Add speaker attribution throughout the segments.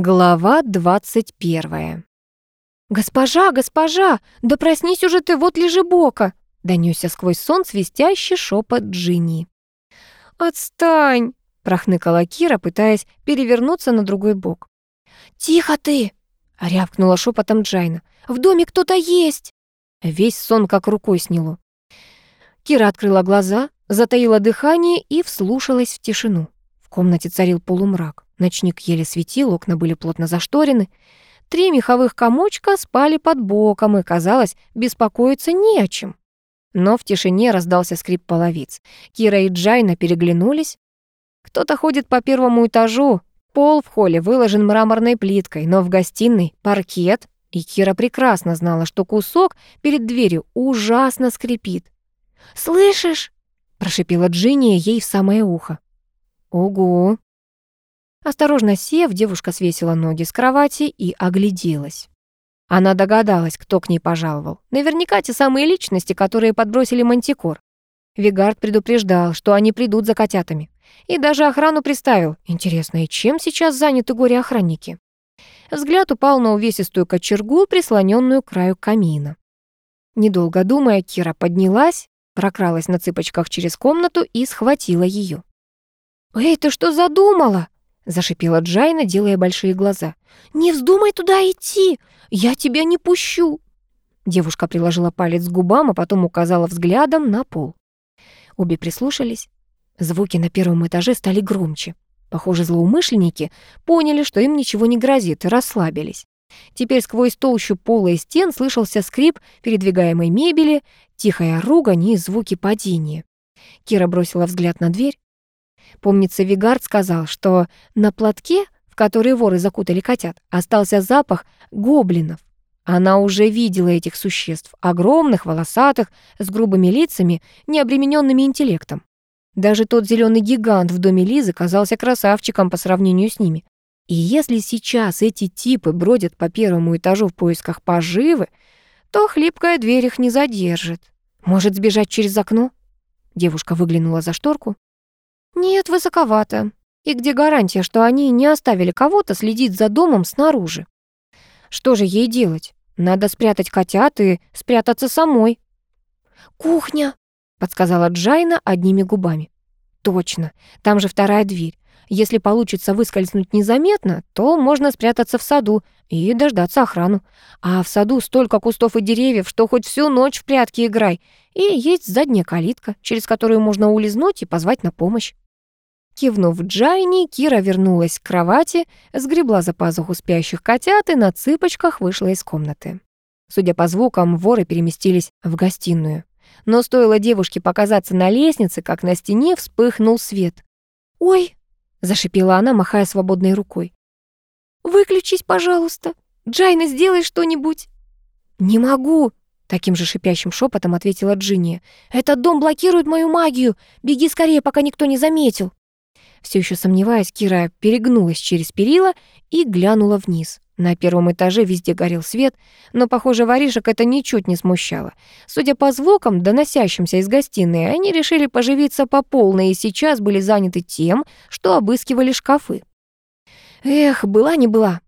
Speaker 1: Глава 21. «Госпожа, госпожа, да проснись уже ты, вот лежебока!» донёсся сквозь сон свистящий шепот Джинни. «Отстань!» — прохныкала Кира, пытаясь перевернуться на другой бок. «Тихо ты!» — рявкнула шепотом Джайна. «В доме кто-то есть!» Весь сон как рукой сняло. Кира открыла глаза, затаила дыхание и вслушалась в тишину. В комнате царил полумрак. Ночник еле светил, окна были плотно зашторены. Три меховых комочка спали под боком, и, казалось, беспокоиться не о чем. Но в тишине раздался скрип половиц. Кира и Джайна переглянулись. Кто-то ходит по первому этажу. Пол в холле выложен мраморной плиткой, но в гостиной паркет, и Кира прекрасно знала, что кусок перед дверью ужасно скрипит. «Слышишь?» — прошипела Джинни ей в самое ухо. «Ого!» Осторожно сев, девушка свесила ноги с кровати и огляделась. Она догадалась, кто к ней пожаловал. Наверняка те самые личности, которые подбросили мантикор. Вигард предупреждал, что они придут за котятами. И даже охрану приставил. Интересно, и чем сейчас заняты горе-охранники? Взгляд упал на увесистую кочергу, прислоненную к краю камина. Недолго думая, Кира поднялась, прокралась на цыпочках через комнату и схватила ее. «Эй, ты что задумала?» Зашипела Джайна, делая большие глаза. «Не вздумай туда идти! Я тебя не пущу!» Девушка приложила палец к губам, а потом указала взглядом на пол. Обе прислушались. Звуки на первом этаже стали громче. Похоже, злоумышленники поняли, что им ничего не грозит, и расслабились. Теперь сквозь толщу пола и стен слышался скрип передвигаемой мебели, тихая ругань и звуки падения. Кира бросила взгляд на дверь. Помнится, Вигард сказал, что на платке, в который воры закутали котят, остался запах гоблинов. Она уже видела этих существ, огромных, волосатых, с грубыми лицами, не обремененными интеллектом. Даже тот зеленый гигант в доме Лизы казался красавчиком по сравнению с ними. И если сейчас эти типы бродят по первому этажу в поисках поживы, то хлипкая дверь их не задержит. Может сбежать через окно? Девушка выглянула за шторку. Нет, высоковато. И где гарантия, что они не оставили кого-то следить за домом снаружи? Что же ей делать? Надо спрятать котят и спрятаться самой. «Кухня», — подсказала Джайна одними губами. «Точно, там же вторая дверь. Если получится выскользнуть незаметно, то можно спрятаться в саду и дождаться охрану. А в саду столько кустов и деревьев, что хоть всю ночь в прятки играй. И есть задняя калитка, через которую можно улизнуть и позвать на помощь. Кивнув Джайни, Кира вернулась к кровати, сгребла за пазуху спящих котят и на цыпочках вышла из комнаты. Судя по звукам, воры переместились в гостиную. Но стоило девушке показаться на лестнице, как на стене вспыхнул свет. «Ой!» — зашипела она, махая свободной рукой. «Выключись, пожалуйста! Джайна, сделай что-нибудь!» «Не могу!» — таким же шипящим шепотом ответила Джинни. «Этот дом блокирует мою магию! Беги скорее, пока никто не заметил!» Все еще сомневаясь, Кира перегнулась через перила и глянула вниз. На первом этаже везде горел свет, но, похоже, воришек это ничуть не смущало. Судя по звукам, доносящимся из гостиной, они решили поживиться по полной и сейчас были заняты тем, что обыскивали шкафы. Эх, была не была.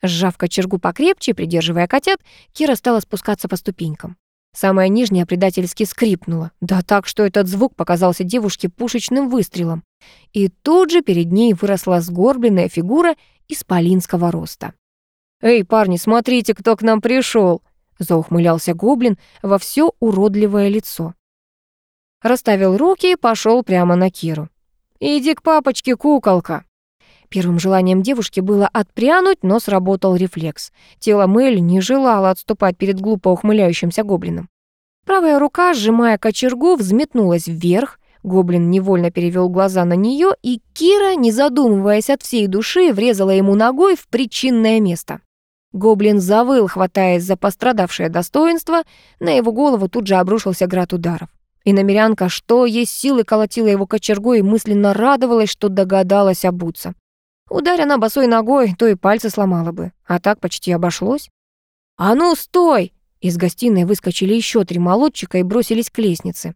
Speaker 1: Сжав кочергу покрепче, придерживая котят, Кира стала спускаться по ступенькам. Самая нижняя предательски скрипнула. Да так, что этот звук показался девушке пушечным выстрелом. И тут же перед ней выросла сгорбленная фигура исполинского роста. «Эй, парни, смотрите, кто к нам пришел! заухмылялся гоблин во все уродливое лицо. Расставил руки и пошел прямо на Киру. «Иди к папочке, куколка!» Первым желанием девушки было отпрянуть, но сработал рефлекс. Тело Мэль не желало отступать перед глупо ухмыляющимся гоблином. Правая рука, сжимая кочергу, взметнулась вверх. Гоблин невольно перевел глаза на нее, и Кира, не задумываясь от всей души, врезала ему ногой в причинное место. Гоблин завыл, хватаясь за пострадавшее достоинство, на его голову тут же обрушился град ударов. И намерянка, что есть силы, колотила его кочергой и мысленно радовалась, что догадалась обуться. Ударь она босой ногой, то и пальцы сломала бы, а так почти обошлось. «А ну, стой!» Из гостиной выскочили еще три молодчика и бросились к лестнице.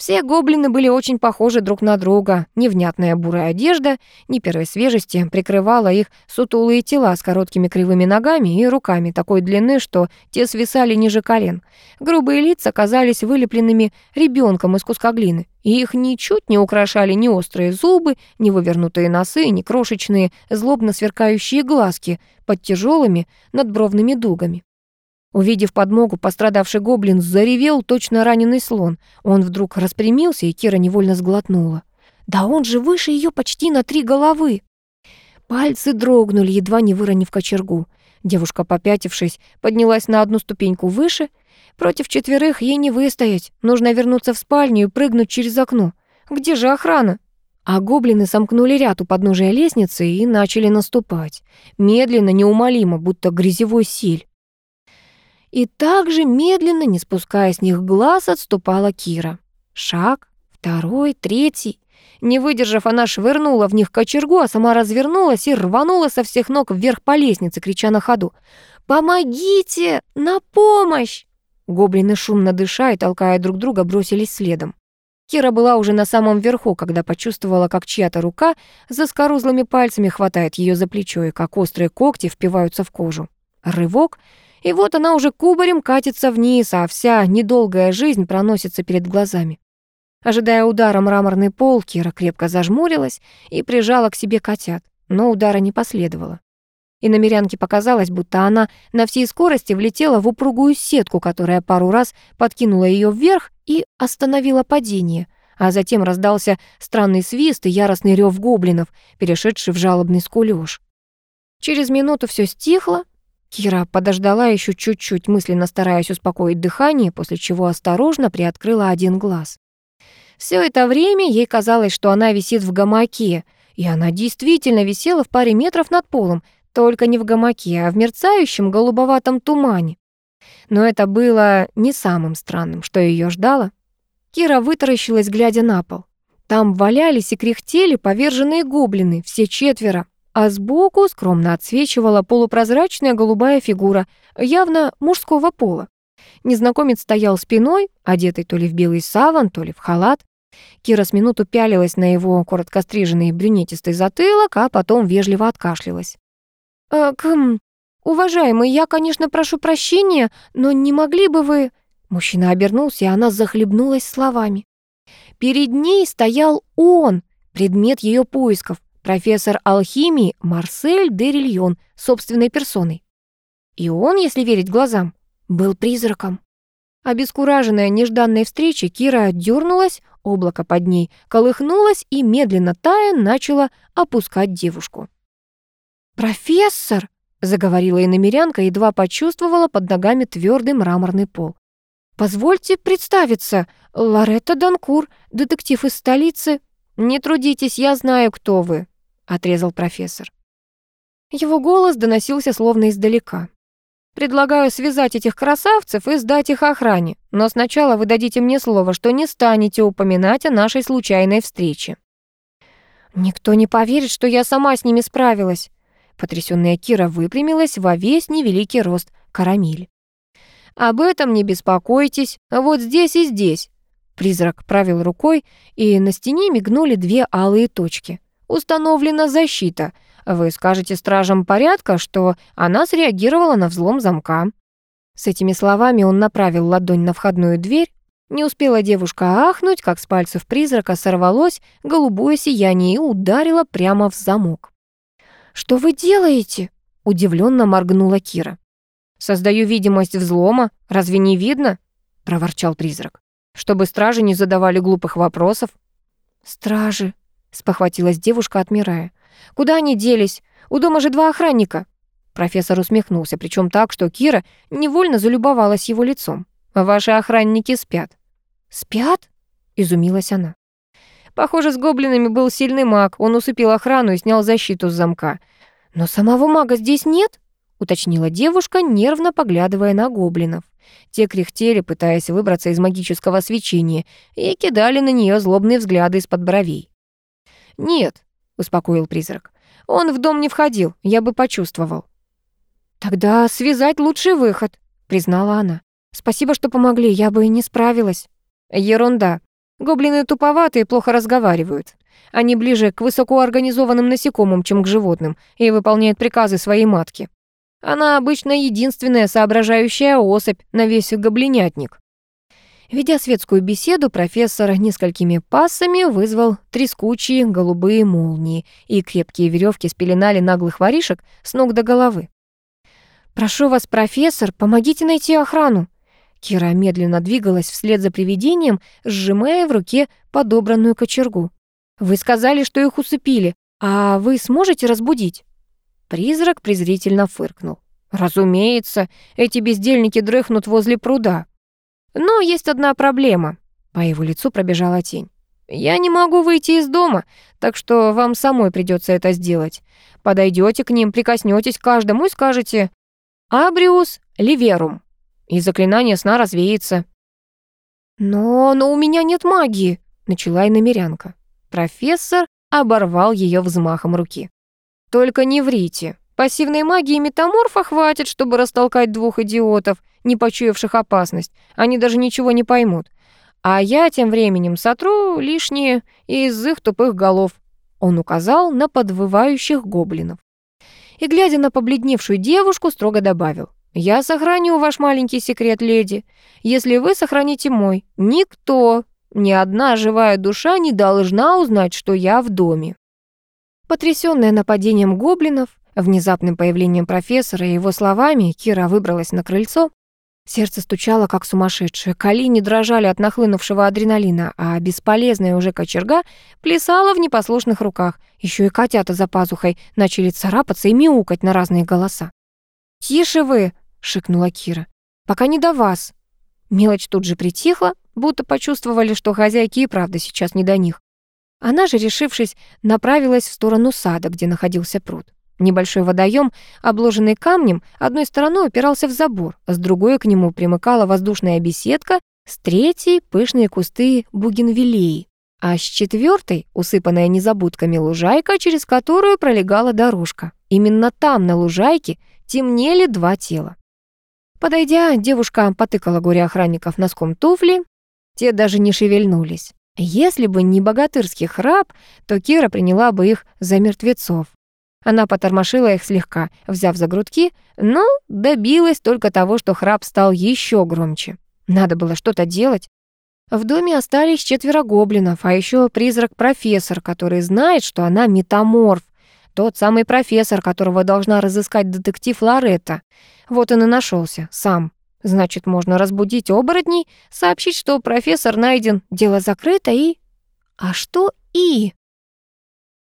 Speaker 1: Все гоблины были очень похожи друг на друга. Невнятная бурая одежда, не первой свежести, прикрывала их сутулые тела с короткими кривыми ногами и руками такой длины, что те свисали ниже колен. Грубые лица казались вылепленными ребенком из куска глины, и их ничуть не украшали ни острые зубы, ни вывернутые носы, ни крошечные злобно сверкающие глазки под тяжелыми надбровными дугами. Увидев подмогу, пострадавший гоблин заревел точно раненый слон. Он вдруг распрямился, и Кира невольно сглотнула. «Да он же выше ее почти на три головы!» Пальцы дрогнули, едва не выронив кочергу. Девушка, попятившись, поднялась на одну ступеньку выше. Против четверых ей не выстоять. Нужно вернуться в спальню и прыгнуть через окно. Где же охрана? А гоблины сомкнули ряд у подножия лестницы и начали наступать. Медленно, неумолимо, будто грязевой силь. И также медленно, не спуская с них глаз, отступала Кира. Шаг, второй, третий. Не выдержав, она швырнула в них кочергу, а сама развернулась и рванула со всех ног вверх по лестнице, крича на ходу. «Помогите! На помощь!» Гоблины, шумно дыша и толкая друг друга, бросились следом. Кира была уже на самом верху, когда почувствовала, как чья-то рука за скорузлыми пальцами хватает ее за плечо и как острые когти впиваются в кожу. Рывок — и вот она уже кубарем катится вниз, а вся недолгая жизнь проносится перед глазами. Ожидая удара мраморный пол, Кира крепко зажмурилась и прижала к себе котят, но удара не последовало. И на намерянке показалось, будто она на всей скорости влетела в упругую сетку, которая пару раз подкинула ее вверх и остановила падение, а затем раздался странный свист и яростный рев гоблинов, перешедший в жалобный скулёж. Через минуту все стихло, Кира подождала еще чуть-чуть, мысленно стараясь успокоить дыхание, после чего осторожно приоткрыла один глаз. Все это время ей казалось, что она висит в гамаке, и она действительно висела в паре метров над полом, только не в гамаке, а в мерцающем голубоватом тумане. Но это было не самым странным, что ее ждало. Кира вытаращилась, глядя на пол. Там валялись и кряхтели поверженные гоблины, все четверо, а сбоку скромно отсвечивала полупрозрачная голубая фигура, явно мужского пола. Незнакомец стоял спиной, одетый то ли в белый саван, то ли в халат. Кира с минуту пялилась на его коротко стриженный брюнетистый затылок, а потом вежливо откашлялась. «Э, «Кхм, уважаемый, я, конечно, прошу прощения, но не могли бы вы...» Мужчина обернулся, и она захлебнулась словами. Перед ней стоял он, предмет ее поисков, профессор алхимии Марсель Дерильон собственной персоной. И он, если верить глазам, был призраком. Обескураженная нежданной встречей, Кира дернулась, облако под ней колыхнулось и, медленно тая, начала опускать девушку. «Профессор!» — заговорила иномерянка, едва почувствовала под ногами твердый мраморный пол. «Позвольте представиться, Лоретта Данкур, детектив из столицы. Не трудитесь, я знаю, кто вы отрезал профессор. Его голос доносился словно издалека. «Предлагаю связать этих красавцев и сдать их охране, но сначала вы дадите мне слово, что не станете упоминать о нашей случайной встрече». «Никто не поверит, что я сама с ними справилась». Потрясённая Кира выпрямилась во весь невеликий рост карамель. «Об этом не беспокойтесь, вот здесь и здесь». Призрак правил рукой, и на стене мигнули две алые точки установлена защита. Вы скажете стражам порядка, что она среагировала на взлом замка». С этими словами он направил ладонь на входную дверь. Не успела девушка ахнуть, как с пальцев призрака сорвалось голубое сияние и ударило прямо в замок. «Что вы делаете?» — удивленно моргнула Кира. «Создаю видимость взлома. Разве не видно?» — проворчал призрак. «Чтобы стражи не задавали глупых вопросов». «Стражи», спохватилась девушка, отмирая. «Куда они делись? У дома же два охранника!» Профессор усмехнулся, причем так, что Кира невольно залюбовалась его лицом. «Ваши охранники спят». «Спят?» — изумилась она. Похоже, с гоблинами был сильный маг. Он усыпил охрану и снял защиту с замка. «Но самого мага здесь нет?» — уточнила девушка, нервно поглядывая на гоблинов. Те кряхтели, пытаясь выбраться из магического свечения, и кидали на нее злобные взгляды из-под бровей. «Нет», — успокоил призрак. «Он в дом не входил, я бы почувствовал». «Тогда связать лучший выход», — признала она. «Спасибо, что помогли, я бы и не справилась». «Ерунда», Гоблины туповатые плохо разговаривают. Они ближе к высокоорганизованным насекомым, чем к животным, и выполняют приказы своей матки. Она обычно единственная соображающая особь на весь гоблинятник. Ведя светскую беседу, профессор несколькими пассами вызвал трескучие голубые молнии, и крепкие веревки спеленали наглых воришек с ног до головы. «Прошу вас, профессор, помогите найти охрану!» Кира медленно двигалась вслед за привидением, сжимая в руке подобранную кочергу. «Вы сказали, что их усыпили, а вы сможете разбудить?» Призрак презрительно фыркнул. «Разумеется, эти бездельники дрыхнут возле пруда. Но есть одна проблема». По его лицу пробежала тень. «Я не могу выйти из дома, так что вам самой придется это сделать. Подойдете к ним, прикоснетесь к каждому и скажете «Абриус ливерум», и заклинание сна развеется». «Но, но у меня нет магии», — начала и намерянка. Профессор оборвал ее взмахом руки. Только не врите. Пассивной магии метаморфа хватит, чтобы растолкать двух идиотов, не почуявших опасность. Они даже ничего не поймут. А я тем временем сотру лишнее из их тупых голов. Он указал на подвывающих гоблинов. И, глядя на побледневшую девушку, строго добавил. «Я сохраню ваш маленький секрет, леди. Если вы сохраните мой, никто, ни одна живая душа не должна узнать, что я в доме». Потрясённая нападением гоблинов, внезапным появлением профессора и его словами, Кира выбралась на крыльцо. Сердце стучало, как сумасшедшее, колени дрожали от нахлынувшего адреналина, а бесполезная уже кочерга плясала в непослушных руках. Еще и котята за пазухой начали царапаться и мяукать на разные голоса. «Тише вы!» — шикнула Кира. «Пока не до вас!» Мелочь тут же притихла, будто почувствовали, что хозяйки и правда сейчас не до них. Она же, решившись, направилась в сторону сада, где находился пруд. Небольшой водоем, обложенный камнем, одной стороной упирался в забор, с другой к нему примыкала воздушная беседка, с третьей — пышные кусты бугенвиллеи, а с четвертой — усыпанная незабудками лужайка, через которую пролегала дорожка. Именно там, на лужайке, темнели два тела. Подойдя, девушка потыкала горе охранников носком туфли, те даже не шевельнулись. Если бы не богатырский храп, то Кира приняла бы их за мертвецов. Она потормошила их слегка, взяв за грудки, но добилась только того, что храп стал еще громче. Надо было что-то делать. В доме остались четверо гоблинов, а еще призрак-профессор, который знает, что она метаморф. Тот самый профессор, которого должна разыскать детектив Лоретта. Вот он и нашелся сам. Значит, можно разбудить оборотней, сообщить, что профессор найден, дело закрыто и... А что «и»?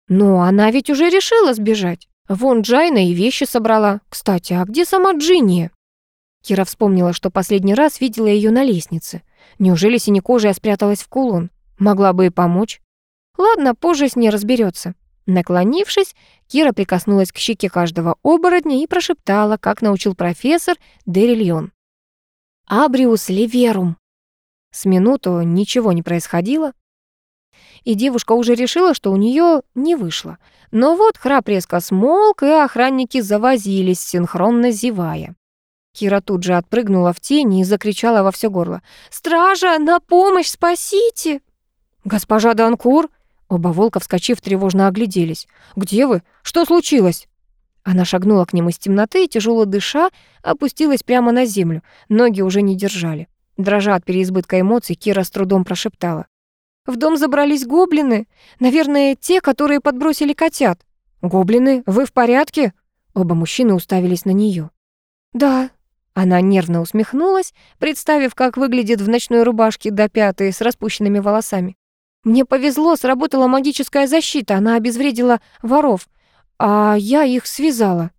Speaker 1: Но она ведь уже решила сбежать. Вон Джайна и вещи собрала. Кстати, а где сама Джинни? Кира вспомнила, что последний раз видела ее на лестнице. Неужели синекожая спряталась в кулон? Могла бы и помочь. Ладно, позже с ней разберется. Наклонившись, Кира прикоснулась к щеке каждого оборотня и прошептала, как научил профессор Дерильон. Абриус ливерум. С минуту ничего не происходило, и девушка уже решила, что у нее не вышло. Но вот храп резко смолк, и охранники завозились, синхронно зевая. Кира тут же отпрыгнула в тень и закричала во все горло. «Стража, на помощь, спасите!» «Госпожа Данкур!» Оба волка, вскочив, тревожно огляделись. «Где вы? Что случилось?» Она шагнула к ним из темноты и, тяжело дыша, опустилась прямо на землю. Ноги уже не держали. Дрожа от переизбытка эмоций, Кира с трудом прошептала. «В дом забрались гоблины. Наверное, те, которые подбросили котят». «Гоблины, вы в порядке?» Оба мужчины уставились на нее. «Да». Она нервно усмехнулась, представив, как выглядит в ночной рубашке до пятой с распущенными волосами. «Мне повезло, сработала магическая защита, она обезвредила воров а я их связала».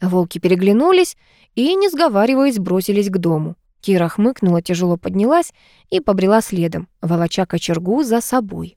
Speaker 1: Волки переглянулись и, не сговариваясь, бросились к дому. Кира хмыкнула, тяжело поднялась и побрела следом, волоча кочергу за собой.